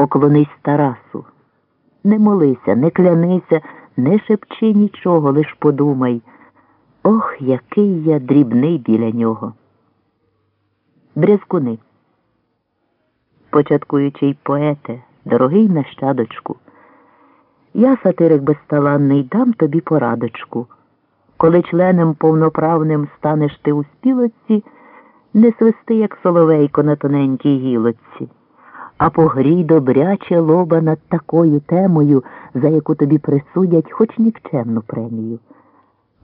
поклонись Тарасу. Не молися, не клянися, не шепчи нічого, лиш подумай. Ох, який я дрібний біля нього. Брязкуни. Початкуючий поете, дорогий нащадочку, я, сатирик безталанний, дам тобі порадочку. Коли членом повноправним станеш ти у спілоці, не свисти, як соловейко на тоненькій гілоці, а погрій добряче лоба над такою темою, за яку тобі присудять хоч нікчемну премію.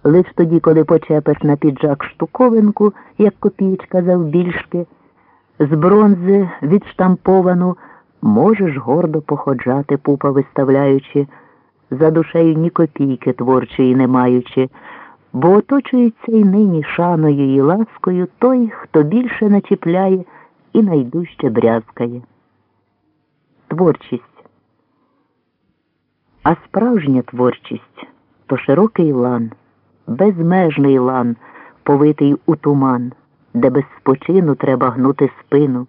Лиш тоді, коли почепиш на піджак штуковинку, як копієчка завбільшки, з бронзи відштамповану, можеш гордо походжати, пупа виставляючи, за душею ні копійки творчої не маючи, бо оточується й нині шаною і ласкою той, хто більше начіпляє і найдужче брязкає. Творчість. А справжня творчість то широкий лан, безмежний лан, повитий у туман, де без спочину треба гнути спину,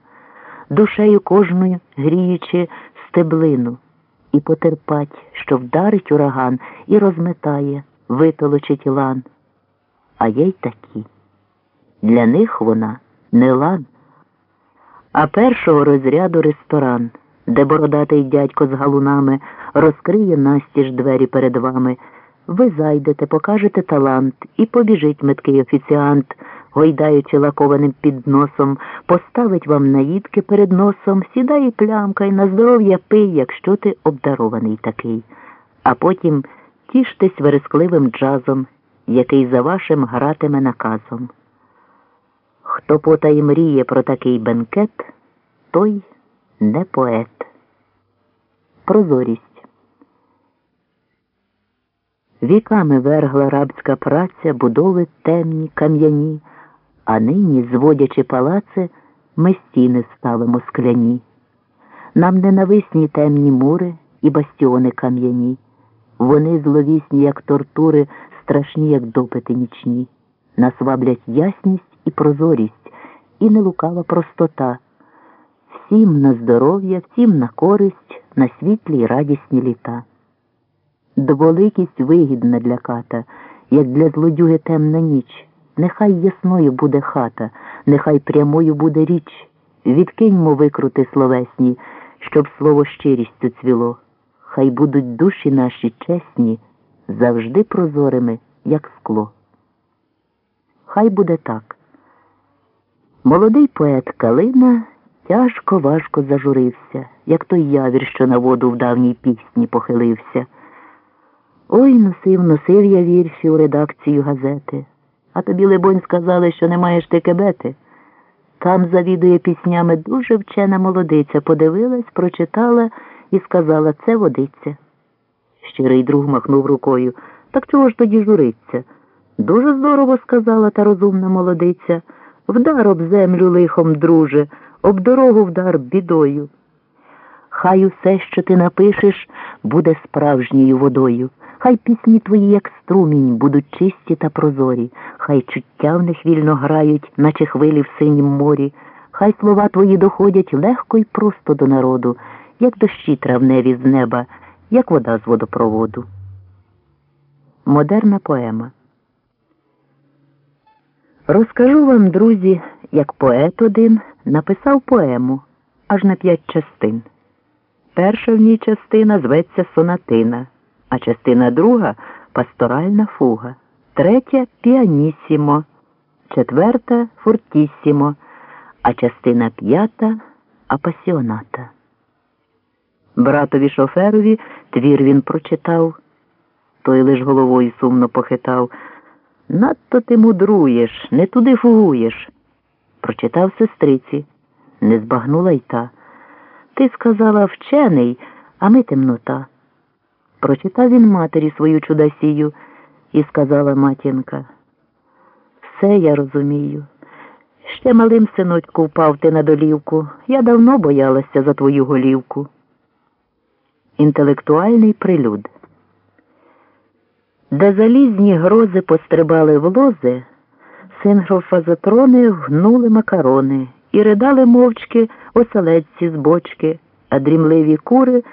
душею кожною гріючи стеблину, і потерпать, що вдарить ураган і розметає, витолочить лан. А є й такі. Для них вона не лан, а першого розряду ресторан де бородатий дядько з галунами розкриє настіж двері перед вами. Ви зайдете, покажете талант і побіжить меткий офіціант, гойдаючи лакованим підносом, поставить вам наїдки перед носом, сідає плямка і на здоров'я пий, якщо ти обдарований такий, а потім тіштесь верескливим джазом, який за вашим гратиме наказом. Хто потай мріє про такий бенкет, той не поет. Прозорість. Віками вергла рабська праця, будови темні, кам'яні, а нині, зводячи палаци, ми стіни ставимо скляні. Нам ненависні темні мури і бастіони кам'яні. Вони зловісні, як тортури, страшні, як допити нічні. Нас ваблять ясність і прозорість, і нелукава простота всім на здоров'я, всім на користь, на світлі й радісні літа. Дволикість вигідна для ката, як для злодюги темна ніч. Нехай ясною буде хата, нехай прямою буде річ. Відкиньмо викрути словесні, щоб слово щирістю цвіло. Хай будуть душі наші чесні, завжди прозорими, як скло. Хай буде так. Молодий поет Калина. Тяжко важко зажурився, як той явір, що на воду в давній пісні похилився. Ой, носив, носив я вірші у редакцію газети, а тобі, либонь, сказали, що не маєш ти кебети. Там завідує піснями дуже вчена молодиця, подивилась, прочитала і сказала це водиться. Щирий друг махнув рукою. Так чого ж тоді журиться? Дуже здорово сказала та розумна молодиця. Вдар об землю лихом, друже об дорогу вдар бідою. Хай усе, що ти напишеш, буде справжньою водою. Хай пісні твої, як струмінь, будуть чисті та прозорі, хай чуття в них вільно грають, наче хвилі в синім морі, хай слова твої доходять легко й просто до народу, як дощі травневі з неба, як вода з водопроводу. Модерна поема. Розкажу вам, друзі, як поет один написав поему аж на п'ять частин. Перша в ній частина зветься сонатина, а частина друга пасторальна фуга, третя піанісімо, четверта фортісімо, а частина п'ята апасіоната. Братові шоферові твір він прочитав, той лиш головою сумно похитав. Надто ти мудруєш, не туди фугуєш. Прочитав сестриці, не збагнула й та. Ти сказала вчений, а ми темнота. Прочитав він матері свою чудасію і сказала матінка. Все я розумію. Ще малим синочку впав ти на долівку. Я давно боялася за твою голівку. Інтелектуальний прилюд. Де залізні грози пострибали в лози, сингрофазотрони гнули макарони і ридали мовчки оселедці з бочки, а дрімливі кури